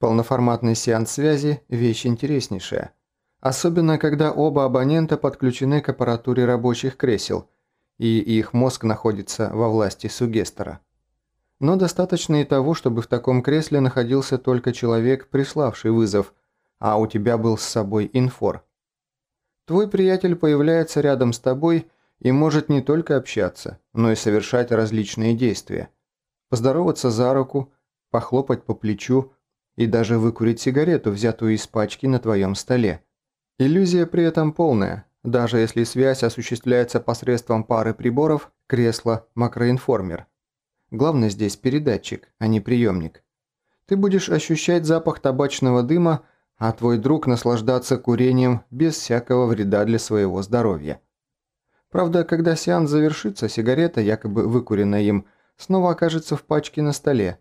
Полноформатный сеанс связи – вещь интереснейшая. Особенно, когда оба абонента подключены к аппаратуре рабочих кресел, и их мозг находится во власти сугестора. Но достаточно и того, чтобы в таком кресле находился только человек, приславший вызов, а у тебя был с собой инфор. Твой приятель появляется рядом с тобой и может не только общаться, но и совершать различные действия. Поздороваться за руку, похлопать по плечу и даже выкурить сигарету, взятую из пачки на твоем столе. Иллюзия при этом полная, даже если связь осуществляется посредством пары приборов, кресла, макроинформер. Главное здесь передатчик, а не приемник. Ты будешь ощущать запах табачного дыма, а твой друг наслаждаться курением без всякого вреда для своего здоровья. Правда, когда сеанс завершится, сигарета, якобы выкуренная им, снова окажется в пачке на столе,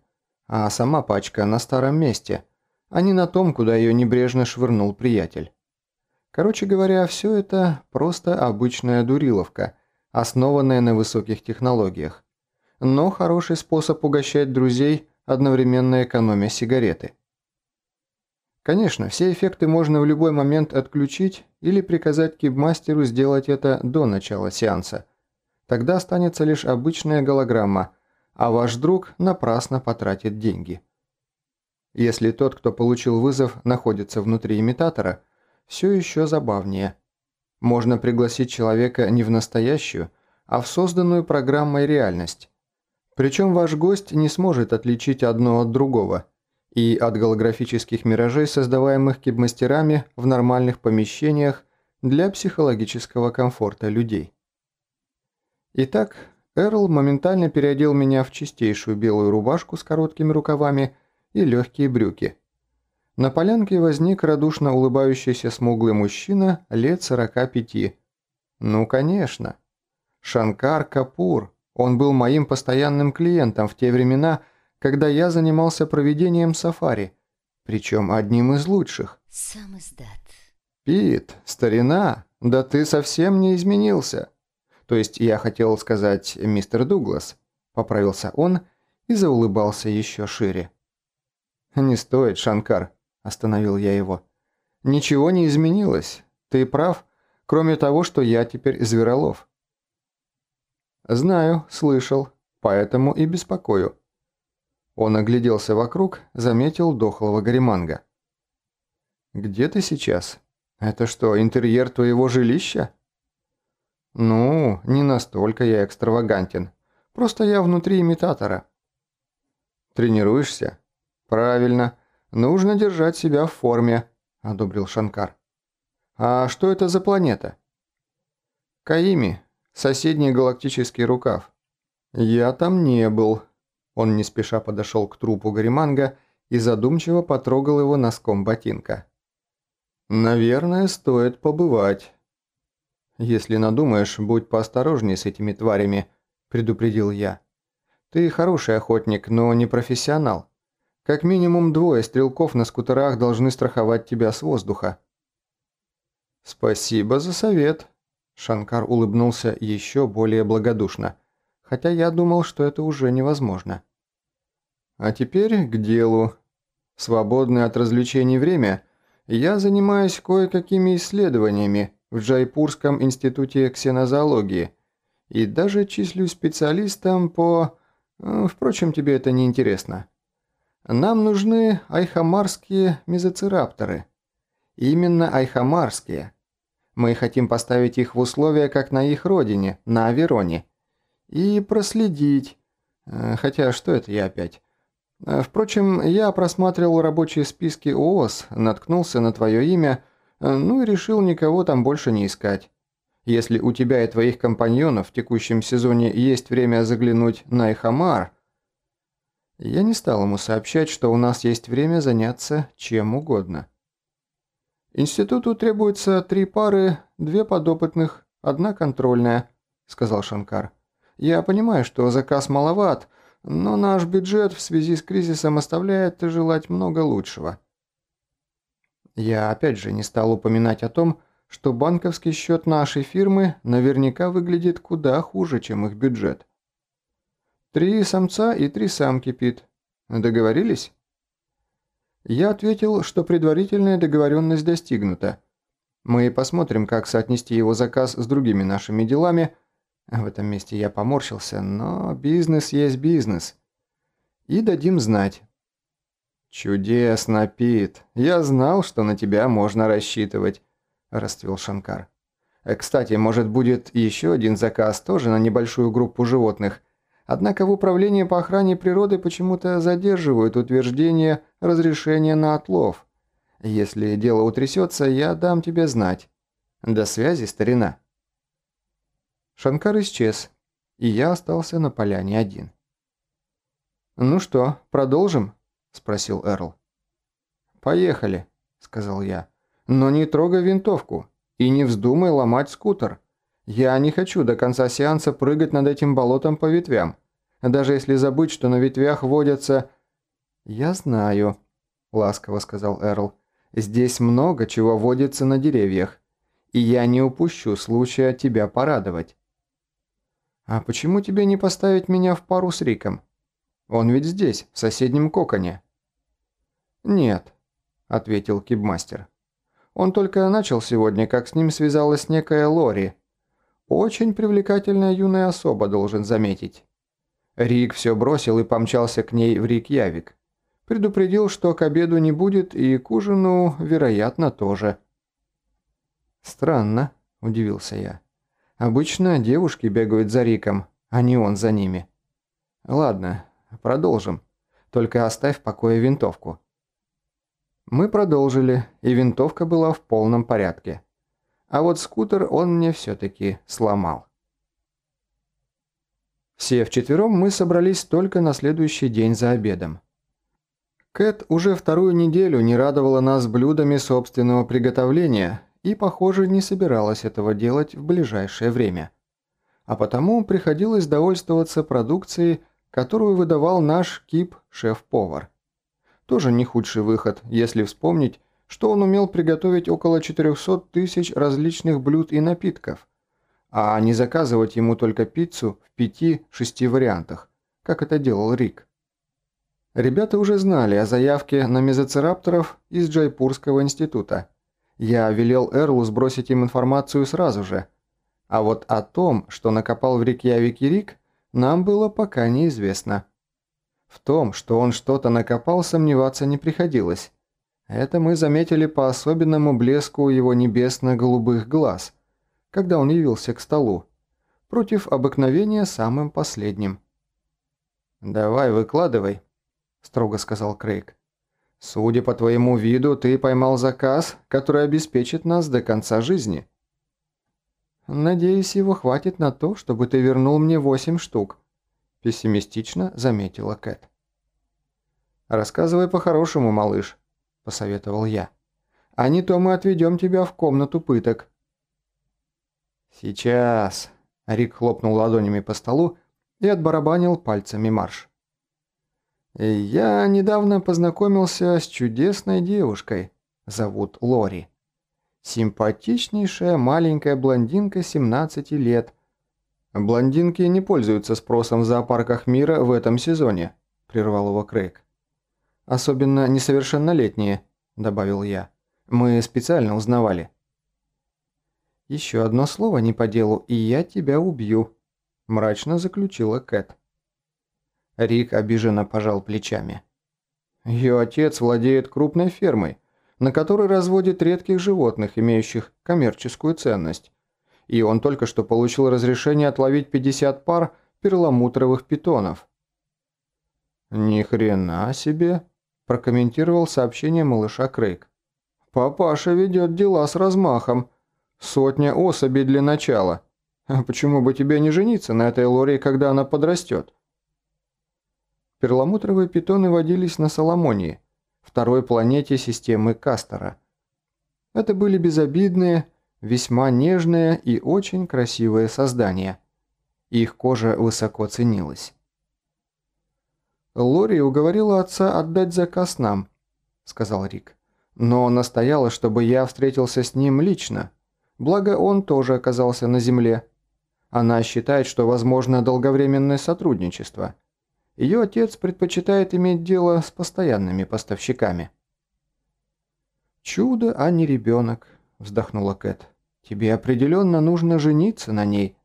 а сама пачка на старом месте, а не на том, куда ее небрежно швырнул приятель. Короче говоря, все это просто обычная дуриловка, основанная на высоких технологиях но хороший способ угощать друзей, одновременно экономя сигареты. Конечно, все эффекты можно в любой момент отключить или приказать кибмастеру сделать это до начала сеанса. Тогда останется лишь обычная голограмма, а ваш друг напрасно потратит деньги. Если тот, кто получил вызов, находится внутри имитатора, все еще забавнее. Можно пригласить человека не в настоящую, а в созданную программой реальность. Причем ваш гость не сможет отличить одно от другого и от голографических миражей, создаваемых кибмастерами в нормальных помещениях для психологического комфорта людей. Итак, Эрл моментально переодел меня в чистейшую белую рубашку с короткими рукавами и легкие брюки. На полянке возник радушно улыбающийся смуглый мужчина лет 45. Ну, конечно. Шанкар Капур, он был моим постоянным клиентом в те времена, когда я занимался проведением сафари, причем одним из лучших. Сам издат. Пит, старина, да ты совсем не изменился. То есть я хотел сказать мистер Дуглас, поправился он и заулыбался еще шире. «Не стоит, Шанкар», – остановил я его. «Ничего не изменилось. Ты прав, кроме того, что я теперь зверолов. «Знаю, слышал, поэтому и беспокою». Он огляделся вокруг, заметил дохлого гореманга. «Где ты сейчас? Это что, интерьер твоего жилища?» «Ну, не настолько я экстравагантен. Просто я внутри имитатора». «Тренируешься?» «Правильно. Нужно держать себя в форме», – одобрил Шанкар. «А что это за планета?» «Каими, соседний галактический рукав. Я там не был. Он не спеша подошел к трупу Гариманга и задумчиво потрогал его носком ботинка. Наверное, стоит побывать. Если надумаешь, будь поосторожнее с этими тварями, предупредил я. Ты хороший охотник, но не профессионал. Как минимум двое стрелков на скутерах должны страховать тебя с воздуха. Спасибо за совет, Шанкар улыбнулся еще более благодушно, хотя я думал, что это уже невозможно. А теперь к делу. Свободное от развлечений время я занимаюсь кое-какими исследованиями в Джайпурском институте ксенозоологии и даже числюсь специалистом по... Э, впрочем, тебе это не интересно. Нам нужны айхамарские мезоцирапторы. Именно айхамарские – мы хотим поставить их в условия, как на их родине, на Авероне. И проследить. Э, хотя, что это я опять? Э, впрочем, я просматривал рабочие списки ООС, наткнулся на твое имя, ну и решил никого там больше не искать. Если у тебя и твоих компаньонов в текущем сезоне есть время заглянуть на Ихамар... Я не стал ему сообщать, что у нас есть время заняться чем угодно. «Институту требуется три пары, две подопытных, одна контрольная», – сказал Шанкар. «Я понимаю, что заказ маловат, но наш бюджет в связи с кризисом оставляет желать много лучшего». Я опять же не стал упоминать о том, что банковский счет нашей фирмы наверняка выглядит куда хуже, чем их бюджет. Три самца и три самки, Пит. Договорились? Я ответил, что предварительная договоренность достигнута. Мы посмотрим, как соотнести его заказ с другими нашими делами. В этом месте я поморщился, но бизнес есть бизнес. И дадим знать. «Чудесно, Пит. Я знал, что на тебя можно рассчитывать», – расцвел Шанкар. Э, «Кстати, может, будет еще один заказ, тоже на небольшую группу животных. Однако в Управлении по охране природы почему-то задерживают утверждение разрешения на отлов. Если дело утрясется, я дам тебе знать. До связи, старина». Шанкар исчез, и я остался на поляне один. «Ну что, продолжим?» – спросил Эрл. «Поехали», – сказал я. «Но не трогай винтовку и не вздумай ломать скутер. Я не хочу до конца сеанса прыгать над этим болотом по ветвям, даже если забыть, что на ветвях водятся...» «Я знаю», – ласково сказал Эрл. «Здесь много чего водится на деревьях, и я не упущу случая тебя порадовать». «А почему тебе не поставить меня в пару с Риком?» Он ведь здесь, в соседнем коконе». «Нет», – ответил кибмастер. «Он только начал сегодня, как с ним связалась некая Лори. Очень привлекательная юная особа, должен заметить». Рик все бросил и помчался к ней в Рик-Явик. Предупредил, что к обеду не будет и к ужину, вероятно, тоже. «Странно», – удивился я. «Обычно девушки бегают за Риком, а не он за ними». «Ладно, Продолжим. Только оставь в покое винтовку». Мы продолжили, и винтовка была в полном порядке. А вот скутер он мне все-таки сломал. Все вчетвером мы собрались только на следующий день за обедом. Кэт уже вторую неделю не радовала нас блюдами собственного приготовления и, похоже, не собиралась этого делать в ближайшее время. А потому приходилось довольствоваться продукцией, которую выдавал наш кип-шеф-повар. Тоже не худший выход, если вспомнить, что он умел приготовить около 400 тысяч различных блюд и напитков, а не заказывать ему только пиццу в пяти-шести вариантах, как это делал Рик. Ребята уже знали о заявке на мезоцирапторов из Джайпурского института. Я велел Эрлу сбросить им информацию сразу же. А вот о том, что накопал в Рикьявике Рик, нам было пока неизвестно. В том, что он что-то накопал, сомневаться не приходилось. Это мы заметили по особенному блеску его небесно-голубых глаз, когда он явился к столу, против обыкновения самым последним. «Давай, выкладывай», – строго сказал Крейг. «Судя по твоему виду, ты поймал заказ, который обеспечит нас до конца жизни». «Надеюсь, его хватит на то, чтобы ты вернул мне восемь штук», – пессимистично заметила Кэт. «Рассказывай по-хорошему, малыш», – посоветовал я. «А не то мы отведем тебя в комнату пыток». «Сейчас», – Рик хлопнул ладонями по столу и отбарабанил пальцами марш. «Я недавно познакомился с чудесной девушкой. Зовут Лори. Симпатичнейшая маленькая блондинка 17 лет. Блондинки не пользуются спросом в зоопарках мира в этом сезоне, прервал его Крейг. Особенно несовершеннолетние, добавил я. Мы специально узнавали. Еще одно слово не по делу, и я тебя убью, мрачно заключила Кэт. Рик обиженно пожал плечами. Ее отец владеет крупной фермой на который разводит редких животных, имеющих коммерческую ценность. И он только что получил разрешение отловить 50 пар перламутровых питонов. «Ни хрена себе!» – прокомментировал сообщение малыша Крейг. «Папаша ведет дела с размахом. Сотня особей для начала. А почему бы тебе не жениться на этой Лоре, когда она подрастет?» Перламутровые питоны водились на Соломонии – второй планете системы Кастера. Это были безобидные, весьма нежные и очень красивые создания. Их кожа высоко ценилась. «Лори уговорила отца отдать заказ нам», – сказал Рик. «Но настояла, чтобы я встретился с ним лично. Благо он тоже оказался на Земле. Она считает, что возможно долговременное сотрудничество – ее отец предпочитает иметь дело с постоянными поставщиками. «Чудо, а не ребенок», – вздохнула Кэт. «Тебе определенно нужно жениться на ней».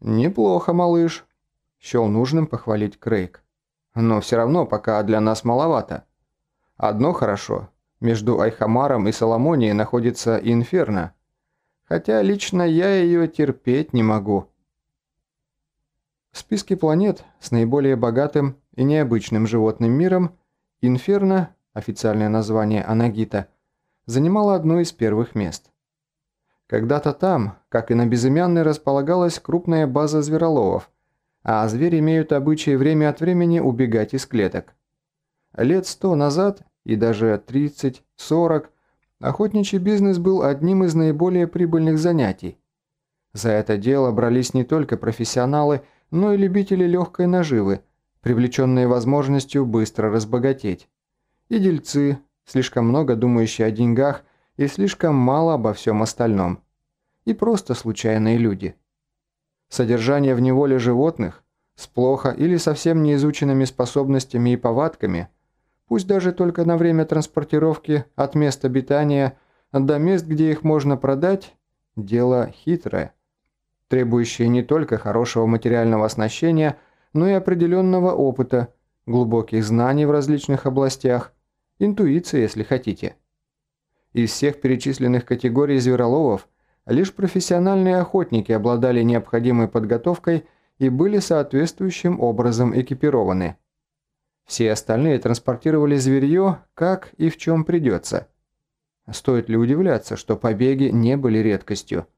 «Неплохо, малыш», – счел нужным похвалить Крейг. «Но все равно пока для нас маловато. Одно хорошо. Между Айхамаром и Соломонией находится Инферно. Хотя лично я ее терпеть не могу». В списке планет с наиболее богатым и необычным животным миром Инферно, официальное название Анагита, занимала одно из первых мест. Когда-то там, как и на Безымянной, располагалась крупная база звероловов, а звери имеют обычай время от времени убегать из клеток. Лет сто назад и даже 30-40 охотничий бизнес был одним из наиболее прибыльных занятий. За это дело брались не только профессионалы, но и любители легкой наживы, привлеченные возможностью быстро разбогатеть. И дельцы, слишком много думающие о деньгах и слишком мало обо всем остальном. И просто случайные люди. Содержание в неволе животных с плохо или совсем неизученными способностями и повадками, пусть даже только на время транспортировки от мест обитания до мест, где их можно продать, дело хитрое – требующие не только хорошего материального оснащения, но и определенного опыта, глубоких знаний в различных областях, интуиции, если хотите. Из всех перечисленных категорий звероловов лишь профессиональные охотники обладали необходимой подготовкой и были соответствующим образом экипированы. Все остальные транспортировали зверье, как и в чем придется. Стоит ли удивляться, что побеги не были редкостью?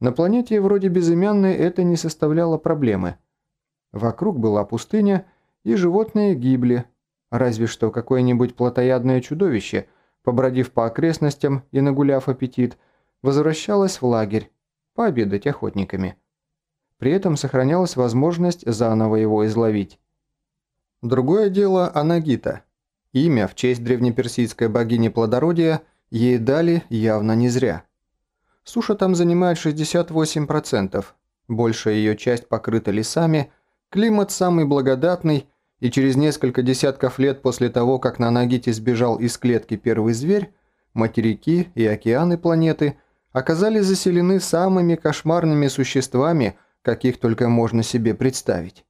На планете вроде безымянной это не составляло проблемы. Вокруг была пустыня, и животные гибли, разве что какое-нибудь плотоядное чудовище, побродив по окрестностям и нагуляв аппетит, возвращалось в лагерь, пообедать охотниками. При этом сохранялась возможность заново его изловить. Другое дело Анагита. Имя в честь древнеперсидской богини плодородия ей дали явно не зря – Суша там занимает 68%, большая ее часть покрыта лесами, климат самый благодатный, и через несколько десятков лет после того, как на Нагите сбежал из клетки первый зверь, материки и океаны планеты оказались заселены самыми кошмарными существами, каких только можно себе представить.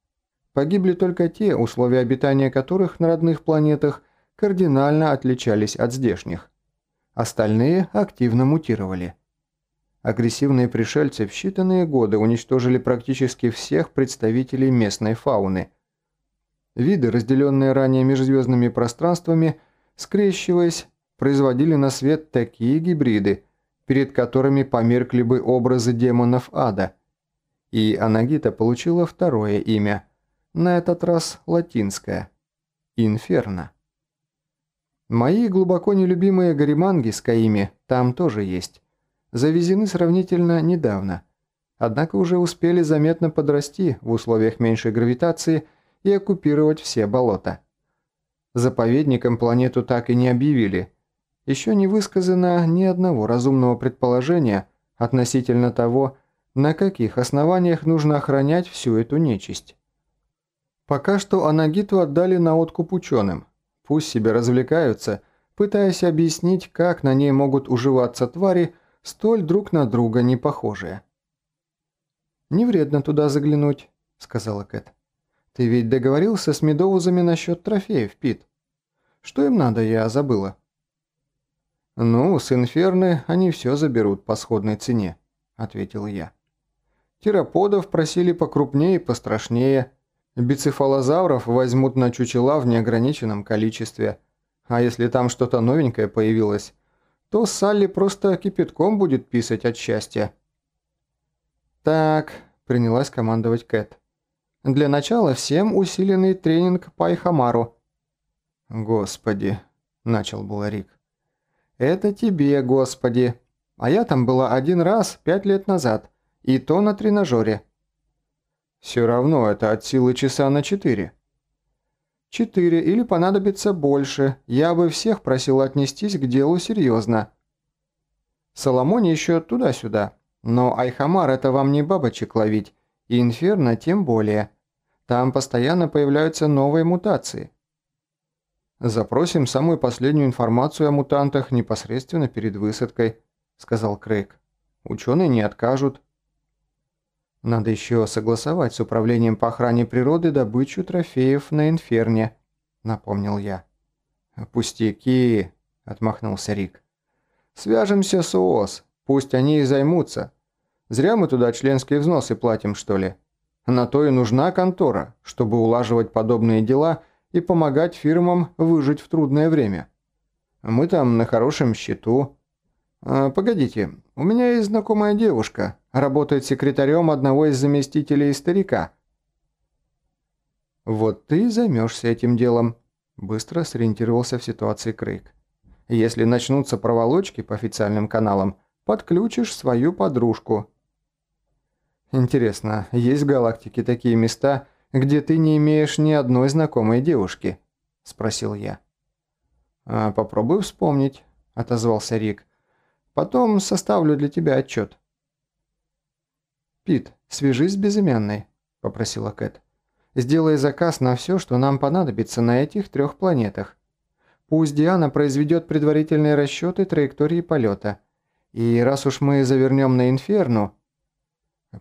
Погибли только те, условия обитания которых на родных планетах кардинально отличались от здешних. Остальные активно мутировали. Агрессивные пришельцы в считанные годы уничтожили практически всех представителей местной фауны. Виды, разделенные ранее межзвездными пространствами, скрещиваясь, производили на свет такие гибриды, перед которыми померкли бы образы демонов ада. И Анагита получила второе имя, на этот раз латинское – Инферно. Мои глубоко нелюбимые гориманги с Каими там тоже есть завезены сравнительно недавно, однако уже успели заметно подрасти в условиях меньшей гравитации и оккупировать все болота. Заповедником планету так и не объявили. Еще не высказано ни одного разумного предположения относительно того, на каких основаниях нужно охранять всю эту нечисть. Пока что Анагиту отдали на откуп ученым. Пусть себе развлекаются, пытаясь объяснить, как на ней могут уживаться твари, столь друг на друга не похожие. «Не вредно туда заглянуть», — сказала Кэт. «Ты ведь договорился с Медоузами насчет трофеев, Пит. Что им надо, я забыла». «Ну, с Инферны они все заберут по сходной цене», — ответил я. «Тироподов просили покрупнее и пострашнее. Бицефалозавров возьмут на чучела в неограниченном количестве. А если там что-то новенькое появилось, то Салли просто кипятком будет писать от счастья. «Так», – принялась командовать Кэт. «Для начала всем усиленный тренинг по Айхамару». «Господи», – начал был Рик. «Это тебе, господи. А я там была один раз пять лет назад, и то на тренажере». «Все равно это от силы часа на четыре». Четыре или понадобится больше. Я бы всех просил отнестись к делу серьезно. Соломоне еще туда-сюда. Но Айхамар это вам не бабочек ловить. И Инферно тем более. Там постоянно появляются новые мутации. «Запросим самую последнюю информацию о мутантах непосредственно перед высадкой», – сказал Крейг. «Ученые не откажут». «Надо еще согласовать с Управлением по охране природы добычу трофеев на Инферне», – напомнил я. «Пустяки», – отмахнулся Рик. «Свяжемся с ООС, пусть они и займутся. Зря мы туда членские взносы платим, что ли. На то и нужна контора, чтобы улаживать подобные дела и помогать фирмам выжить в трудное время. Мы там на хорошем счету. А, погодите, у меня есть знакомая девушка, работает секретарем одного из заместителей старика. Вот ты займешься этим делом, быстро сориентировался в ситуации Крейг. Если начнутся проволочки по официальным каналам, подключишь свою подружку. Интересно, есть в галактике такие места, где ты не имеешь ни одной знакомой девушки?» – спросил я. «А, «Попробуй вспомнить», – отозвался Рик. «Потом составлю для тебя отчет». «Пит, свяжись с безымянной», – попросила Кэт. «Сделай заказ на все, что нам понадобится на этих трех планетах. Пусть Диана произведет предварительные расчеты траектории полета. И раз уж мы завернем на Инферну,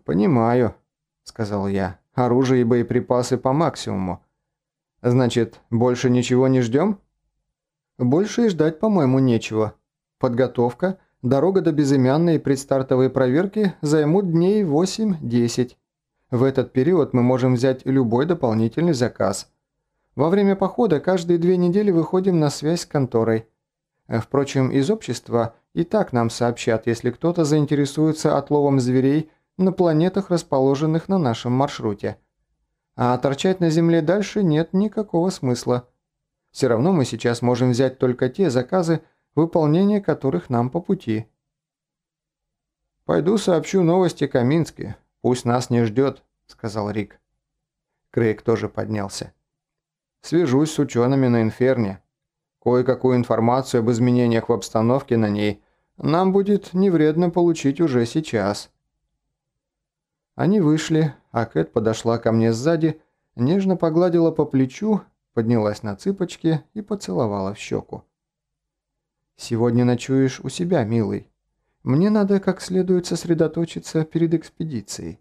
«Понимаю», – сказал я. «Оружие и боеприпасы по максимуму. Значит, больше ничего не ждем?» «Больше и ждать, по-моему, нечего. Подготовка, дорога до безымянной предстартовой проверки займут дней 8-10. В этот период мы можем взять любой дополнительный заказ. Во время похода каждые две недели выходим на связь с конторой. Впрочем, из общества и так нам сообщат, если кто-то заинтересуется отловом зверей – на планетах, расположенных на нашем маршруте. А торчать на Земле дальше нет никакого смысла. Все равно мы сейчас можем взять только те заказы, выполнение которых нам по пути. «Пойду сообщу новости Каминске. Пусть нас не ждет», — сказал Рик. Крейг тоже поднялся. «Свяжусь с учеными на Инферне. Кое-какую информацию об изменениях в обстановке на ней нам будет не вредно получить уже сейчас». Они вышли, а Кэт подошла ко мне сзади, нежно погладила по плечу, поднялась на цыпочки и поцеловала в щеку. «Сегодня ночуешь у себя, милый. Мне надо как следует сосредоточиться перед экспедицией.